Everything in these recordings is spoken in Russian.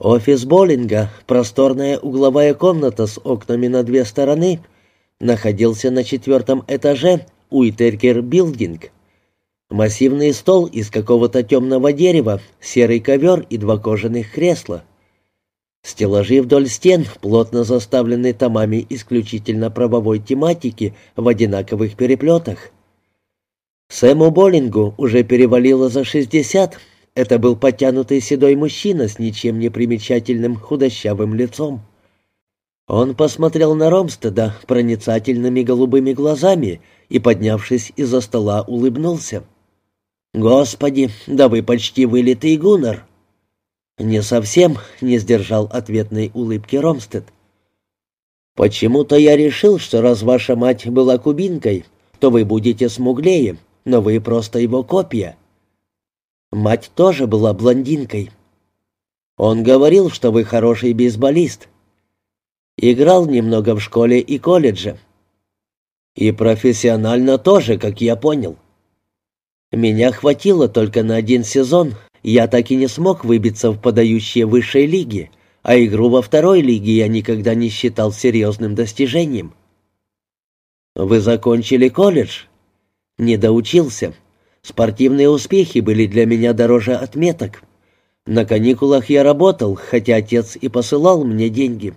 Офис Боллинга, просторная угловая комната с окнами на две стороны, находился на четвертом этаже Уитеркер Билдинг. Массивный стол из какого-то темного дерева, серый ковер и два кожаных кресла. Стеллажи вдоль стен, плотно заставлены томами исключительно правовой тематики в одинаковых переплетах. Сэму Боллингу уже перевалило за шестьдесят, это был потянутый седой мужчина с ничем не примечательным худощавым лицом. Он посмотрел на Ромстеда проницательными голубыми глазами и, поднявшись из-за стола, улыбнулся. «Господи, да вы почти вылитый гуннер!» «Не совсем», — не сдержал ответной улыбки Ромстед. «Почему-то я решил, что раз ваша мать была кубинкой, то вы будете смуглее, но вы просто его копия». Мать тоже была блондинкой. Он говорил, что вы хороший бейсболист. Играл немного в школе и колледже. И профессионально тоже, как я понял. Меня хватило только на один сезон. Я так и не смог выбиться в подающие высшей лиги, а игру во второй лиге я никогда не считал серьезным достижением. Вы закончили колледж? Не доучился. Спортивные успехи были для меня дороже отметок. На каникулах я работал, хотя отец и посылал мне деньги.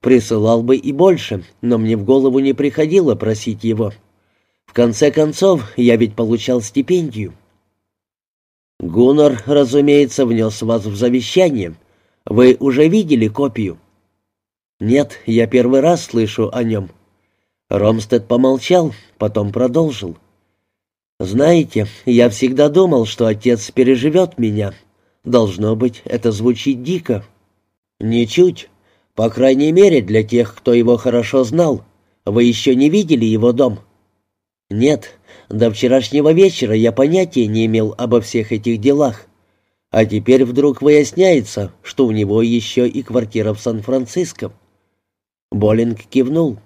Присылал бы и больше, но мне в голову не приходило просить его. В конце концов, я ведь получал стипендию. Гуннар, разумеется, внес вас в завещание. Вы уже видели копию? Нет, я первый раз слышу о нем. Ромстед помолчал, потом продолжил. — «Знаете, я всегда думал, что отец переживет меня. Должно быть, это звучит дико». «Ничуть. По крайней мере, для тех, кто его хорошо знал. Вы еще не видели его дом?» «Нет. До вчерашнего вечера я понятия не имел обо всех этих делах. А теперь вдруг выясняется, что у него еще и квартира в Сан-Франциско». Боллинг кивнул.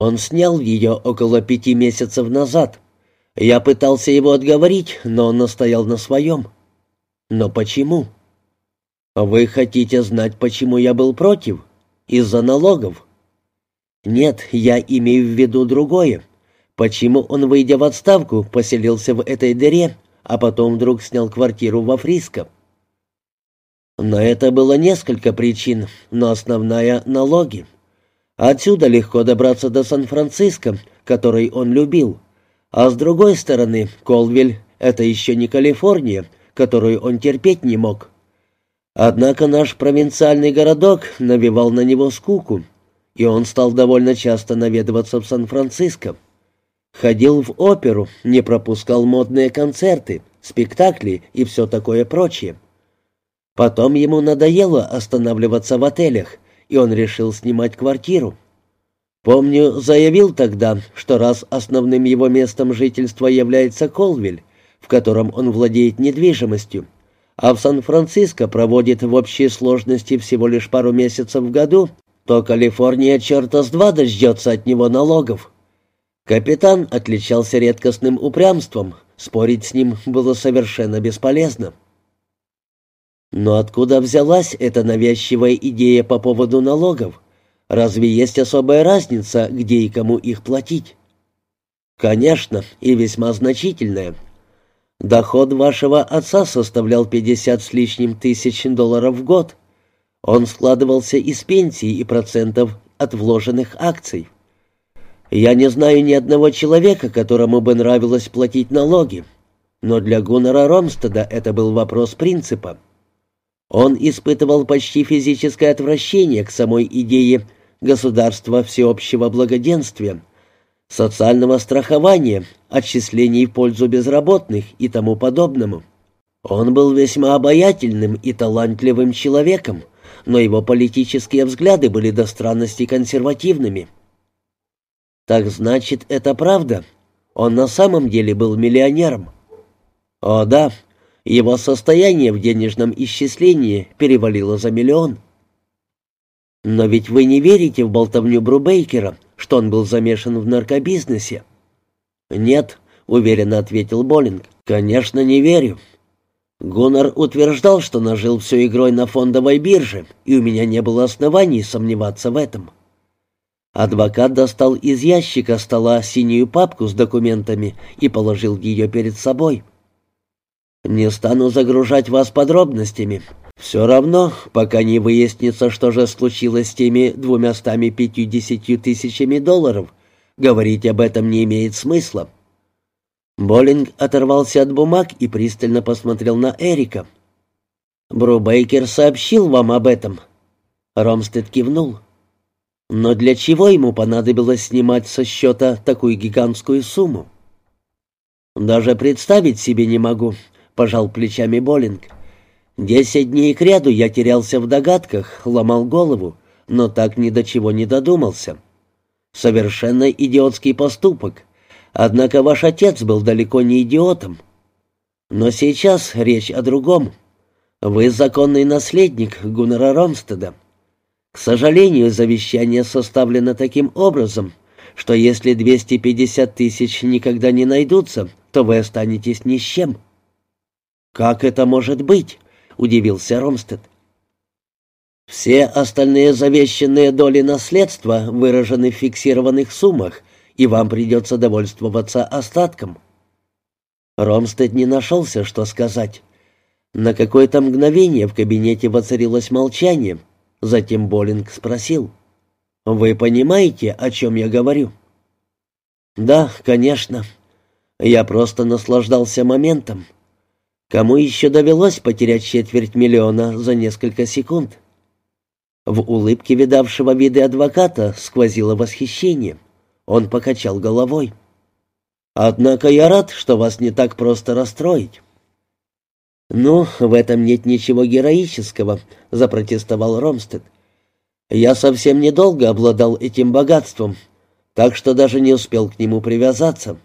Он снял ее около пяти месяцев назад. Я пытался его отговорить, но он настоял на своем. Но почему? Вы хотите знать, почему я был против? Из-за налогов? Нет, я имею в виду другое. Почему он, выйдя в отставку, поселился в этой дыре, а потом вдруг снял квартиру во Фриско? На это было несколько причин, но основная — налоги. Отсюда легко добраться до Сан-Франциско, который он любил — а с другой стороны, Колвиль — это еще не Калифорния, которую он терпеть не мог. Однако наш провинциальный городок навевал на него скуку, и он стал довольно часто наведываться в Сан-Франциско. Ходил в оперу, не пропускал модные концерты, спектакли и все такое прочее. Потом ему надоело останавливаться в отелях, и он решил снимать квартиру. Помню, заявил тогда, что раз основным его местом жительства является Колвиль, в котором он владеет недвижимостью, а в Сан-Франциско проводит в общей сложности всего лишь пару месяцев в году, то Калифорния черта с два дождется от него налогов. Капитан отличался редкостным упрямством, спорить с ним было совершенно бесполезно. Но откуда взялась эта навязчивая идея по поводу налогов? Разве есть особая разница, где и кому их платить? Конечно, и весьма значительная. Доход вашего отца составлял 50 с лишним тысяч долларов в год. Он складывался из пенсий и процентов от вложенных акций. Я не знаю ни одного человека, которому бы нравилось платить налоги, но для Гуннера Ромстеда это был вопрос принципа. Он испытывал почти физическое отвращение к самой идее государства всеобщего благоденствия, социального страхования, отчислений в пользу безработных и тому подобному. Он был весьма обаятельным и талантливым человеком, но его политические взгляды были до странности консервативными. Так значит, это правда? Он на самом деле был миллионером? О да, его состояние в денежном исчислении перевалило за миллион. «Но ведь вы не верите в болтовню Брубейкера, что он был замешан в наркобизнесе?» «Нет», — уверенно ответил Боллинг. «Конечно, не верю. Гуннар утверждал, что нажил все игрой на фондовой бирже, и у меня не было оснований сомневаться в этом. Адвокат достал из ящика стола синюю папку с документами и положил ее перед собой. «Не стану загружать вас подробностями. Все равно, пока не выяснится, что же случилось с теми двумястами пятьюдесятью тысячами долларов, говорить об этом не имеет смысла». Боллинг оторвался от бумаг и пристально посмотрел на Эрика. «Брубейкер сообщил вам об этом?» Ромстед кивнул. Но для чего ему понадобилось снимать со счета такую гигантскую сумму? «Даже представить себе не могу», — пожал плечами Боллинг. «Десять дней кряду я терялся в догадках, ломал голову, но так ни до чего не додумался. Совершенно идиотский поступок. Однако ваш отец был далеко не идиотом. Но сейчас речь о другом. Вы законный наследник Гуннера Ромстеда. К сожалению, завещание составлено таким образом, что если 250 тысяч никогда не найдутся, то вы останетесь ни с чем». «Как это может быть?» — удивился Ромстед. «Все остальные завещанные доли наследства выражены в фиксированных суммах, и вам придется довольствоваться остатком». Ромстед не нашелся, что сказать. На какое-то мгновение в кабинете воцарилось молчание — Затем Боллинг спросил. «Вы понимаете, о чем я говорю?» «Да, конечно. Я просто наслаждался моментом. Кому еще довелось потерять четверть миллиона за несколько секунд?» В улыбке видавшего виды адвоката сквозило восхищение. Он покачал головой. «Однако я рад, что вас не так просто расстроить». «Ну, в этом нет ничего героического», — запротестовал Ромстед. «Я совсем недолго обладал этим богатством, так что даже не успел к нему привязаться.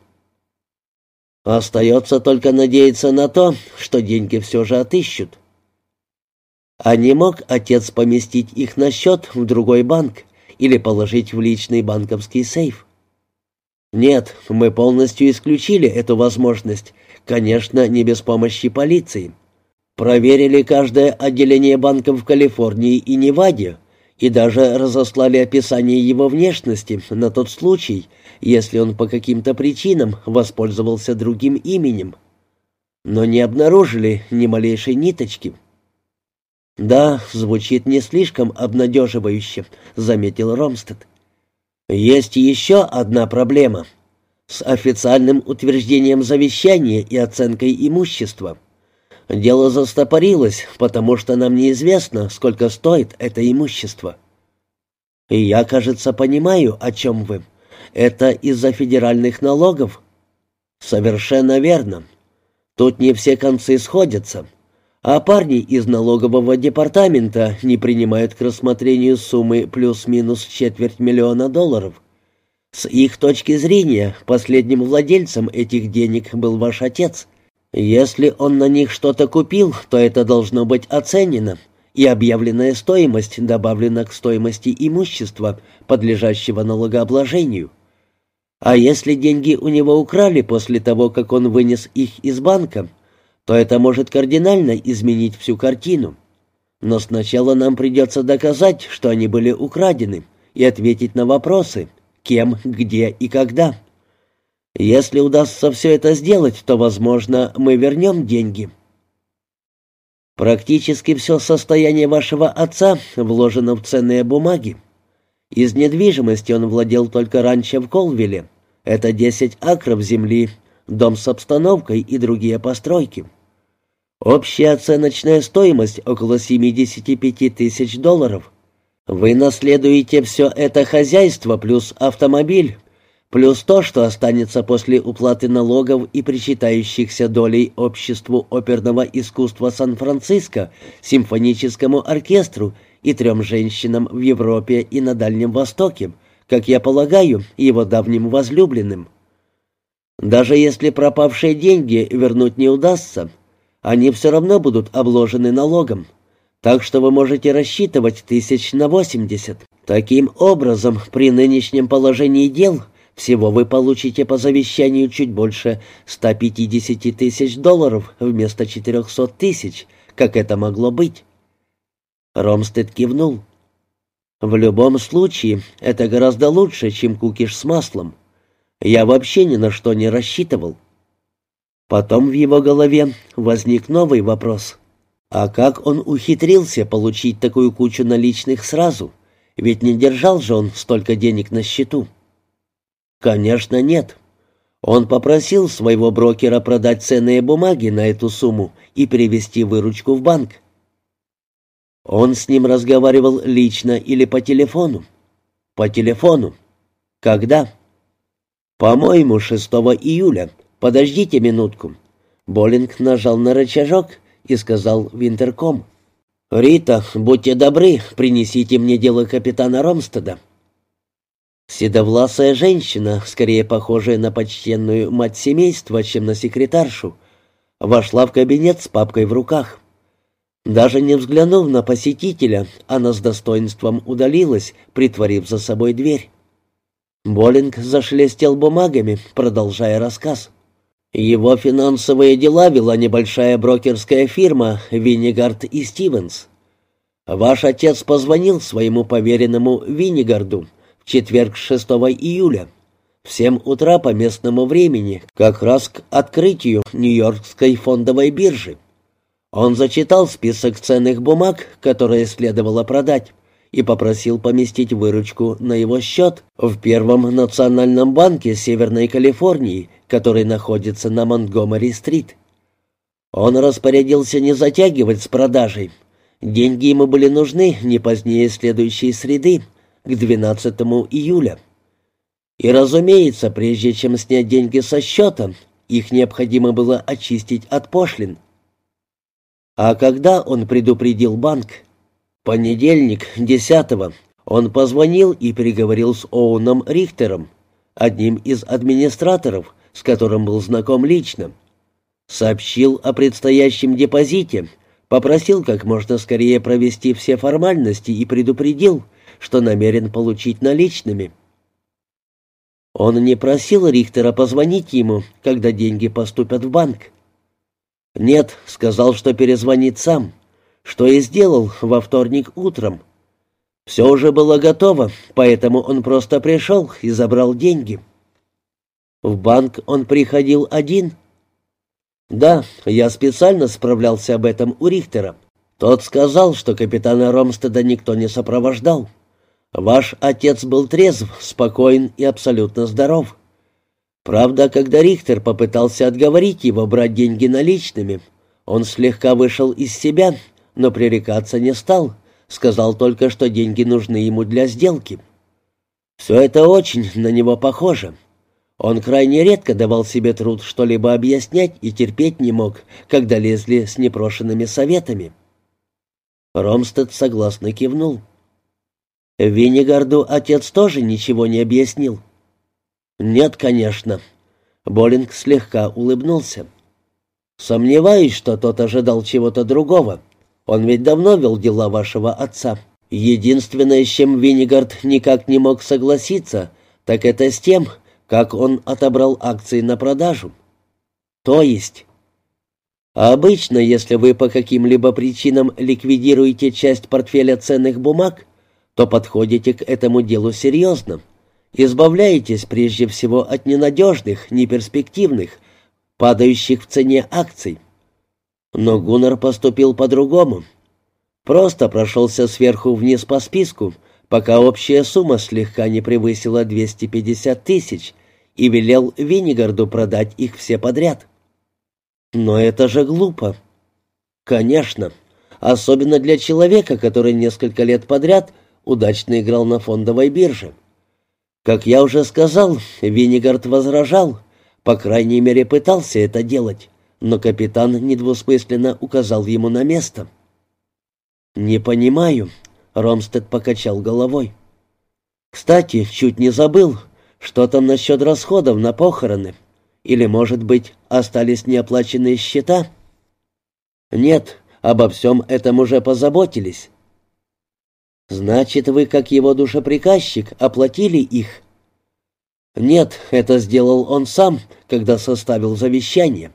Остается только надеяться на то, что деньги все же отыщут». А не мог отец поместить их на счет в другой банк или положить в личный банковский сейф? Нет, мы полностью исключили эту возможность, конечно, не без помощи полиции. Проверили каждое отделение банков в Калифорнии и Неваде и даже разослали описание его внешности на тот случай, если он по каким-то причинам воспользовался другим именем. Но не обнаружили ни малейшей ниточки. «Да, звучит не слишком обнадеживающе», — заметил Ромстед. «Есть еще одна проблема с официальным утверждением завещания и оценкой имущества». Дело застопорилось, потому что нам неизвестно, сколько стоит это имущество. И я, кажется, понимаю, о чем вы. Это из-за федеральных налогов? Совершенно верно. Тут не все концы сходятся. А парни из налогового департамента не принимают к рассмотрению суммы плюс-минус четверть миллиона долларов. С их точки зрения, последним владельцем этих денег был ваш отец — если он на них что-то купил, то это должно быть оценено, и объявленная стоимость добавлена к стоимости имущества, подлежащего налогообложению. А если деньги у него украли после того, как он вынес их из банка, то это может кардинально изменить всю картину. Но сначала нам придется доказать, что они были украдены, и ответить на вопросы, кем, где и когда. Если удастся все это сделать, то, возможно, мы вернем деньги. Практически все состояние вашего отца вложено в ценные бумаги. Из недвижимости он владел только раньше в Колвилле. Это 10 акров земли, дом с обстановкой и другие постройки. Общая оценочная стоимость около 75 тысяч долларов. Вы наследуете все это хозяйство плюс автомобиль, плюс то, что останется после уплаты налогов и причитающихся долей обществу оперного искусства Сан-Франциско, симфоническому оркестру и трем женщинам в Европе и на Дальнем Востоке, как я полагаю, его давним возлюбленным. Даже если пропавшие деньги вернуть не удастся, они все равно будут обложены налогом, так что вы можете рассчитывать тысяч на восемьдесят. Таким образом, при нынешнем положении дел – Всего вы получите по завещанию чуть больше 150 тысяч долларов вместо 400 тысяч, как это могло быть. Ромстед кивнул. В любом случае, это гораздо лучше, чем кукиш с маслом. Я вообще ни на что не рассчитывал. Потом в его голове возник новый вопрос. А как он ухитрился получить такую кучу наличных сразу? Ведь не держал же он столько денег на счету. Конечно, нет. Он попросил своего брокера продать ценные бумаги на эту сумму и перевести выручку в банк. Он с ним разговаривал лично или по телефону? По телефону. Когда? По-моему, 6 июля. Подождите минутку. Боллинг нажал на рычажок и сказал в интерком. «Рита, будьте добры, принесите мне дело капитана Ромстеда». Седовласая женщина, скорее похожая на почтенную мать семейства, чем на секретаршу, вошла в кабинет с папкой в руках. Даже не взглянув на посетителя, она с достоинством удалилась, притворив за собой дверь. Боллинг зашелестел бумагами, продолжая рассказ. Его финансовые дела вела небольшая брокерская фирма «Виннигард и Стивенс». Ваш отец позвонил своему поверенному Виннигарду четверг 6 июля в 7 утра по местному времени, как раз к открытию Нью-Йоркской фондовой биржи. Он зачитал список ценных бумаг, которые следовало продать, и попросил поместить выручку на его счет в Первом национальном банке Северной Калифорнии, который находится на Монтгомери-стрит. Он распорядился не затягивать с продажей. Деньги ему были нужны не позднее следующей среды, к 12 июля. И, разумеется, прежде чем снять деньги со счета, их необходимо было очистить от пошлин. А когда он предупредил банк? Понедельник, 10-го, он позвонил и переговорил с Оуном Рихтером, одним из администраторов, с которым был знаком лично. Сообщил о предстоящем депозите, попросил как можно скорее провести все формальности и предупредил, что намерен получить наличными. Он не просил Рихтера позвонить ему, когда деньги поступят в банк. «Нет», — сказал, что перезвонит сам, что и сделал во вторник утром. Все уже было готово, поэтому он просто пришел и забрал деньги. В банк он приходил один. Да, я специально справлялся об этом у Рихтера. Тот сказал, что капитана Ромстеда никто не сопровождал. Ваш отец был трезв, спокоен и абсолютно здоров. Правда, когда Рихтер попытался отговорить его брать деньги наличными, он слегка вышел из себя, но пререкаться не стал, сказал только, что деньги нужны ему для сделки. Все это очень на него похоже. Он крайне редко давал себе труд что-либо объяснять и терпеть не мог, когда лезли с непрошенными советами. Ромстед согласно кивнул. Виннигарду отец тоже ничего не объяснил. «Нет, конечно». Боллинг слегка улыбнулся. «Сомневаюсь, что тот ожидал чего-то другого. Он ведь давно вел дела вашего отца. Единственное, с чем Виннигард никак не мог согласиться, так это с тем, как он отобрал акции на продажу. То есть...» обычно, если вы по каким-либо причинам ликвидируете часть портфеля ценных бумаг, то подходите к этому делу серьезно. Избавляетесь прежде всего от ненадежных, неперспективных, падающих в цене акций. Но Гуннер поступил по-другому. Просто прошелся сверху вниз по списку, пока общая сумма слегка не превысила 250 тысяч, и велел Виннигарду продать их все подряд. Но это же глупо. Конечно, особенно для человека, который несколько лет подряд удачно играл на фондовой бирже. Как я уже сказал, Виннигард возражал, по крайней мере пытался это делать, но капитан недвусмысленно указал ему на место. «Не понимаю», — Ромстед покачал головой. «Кстати, чуть не забыл, что там насчет расходов на похороны? Или, может быть, остались неоплаченные счета?» «Нет, обо всем этом уже позаботились. «Значит, вы, как его душеприказчик, оплатили их?» Нет, это сделал он сам, когда составил завещание.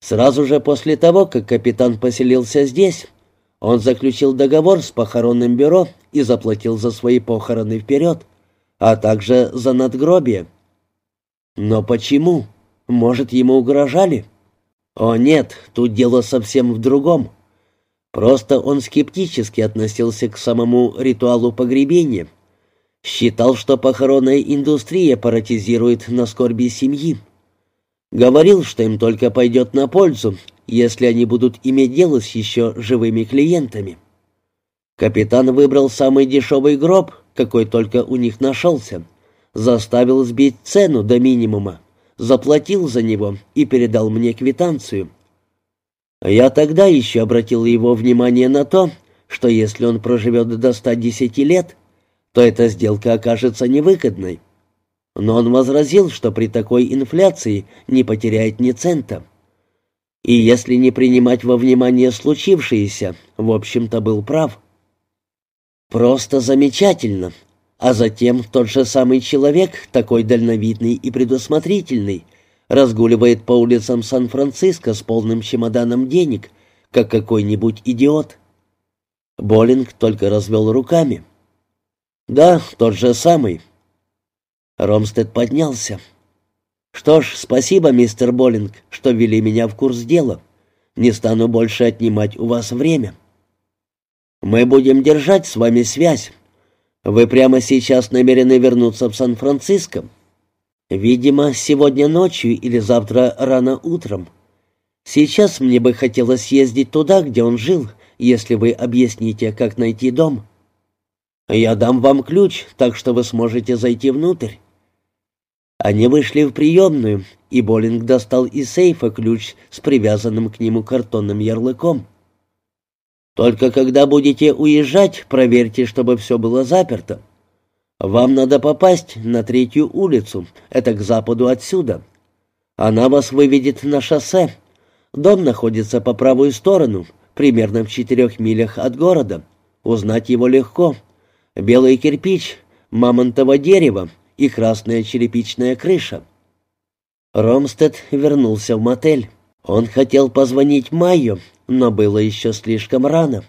Сразу же после того, как капитан поселился здесь, он заключил договор с похоронным бюро и заплатил за свои похороны вперед, а также за надгробие. Но почему? Может, ему угрожали? О нет, тут дело совсем в другом. Просто он скептически относился к самому ритуалу погребения. Считал, что похоронная индустрия паратизирует на скорби семьи. Говорил, что им только пойдет на пользу, если они будут иметь дело с еще живыми клиентами. Капитан выбрал самый дешевый гроб, какой только у них нашелся, заставил сбить цену до минимума, заплатил за него и передал мне квитанцию. Я тогда еще обратил его внимание на то, что если он проживет до 110 лет, то эта сделка окажется невыгодной. Но он возразил, что при такой инфляции не потеряет ни цента. И если не принимать во внимание случившееся, в общем-то был прав. Просто замечательно. А затем тот же самый человек, такой дальновидный и предусмотрительный, разгуливает по улицам Сан-Франциско с полным чемоданом денег, как какой-нибудь идиот. Боллинг только развел руками. «Да, тот же самый. Ромстед поднялся. «Что ж, спасибо, мистер Боллинг, что ввели меня в курс дела. Не стану больше отнимать у вас время. Мы будем держать с вами связь. Вы прямо сейчас намерены вернуться в Сан-Франциско? Видимо, сегодня ночью или завтра рано утром. Сейчас мне бы хотелось съездить туда, где он жил, если вы объясните, как найти дом». «Я дам вам ключ, так что вы сможете зайти внутрь». Они вышли в приемную, и Боллинг достал из сейфа ключ с привязанным к нему картонным ярлыком. «Только когда будете уезжать, проверьте, чтобы все было заперто. Вам надо попасть на третью улицу, это к западу отсюда. Она вас выведет на шоссе. Дом находится по правую сторону, примерно в четырех милях от города. Узнать его легко. Белый кирпич, мамонтово дерево и красная черепичная крыша. Ромстед вернулся в мотель. Он хотел позвонить Майю, но было еще слишком рано.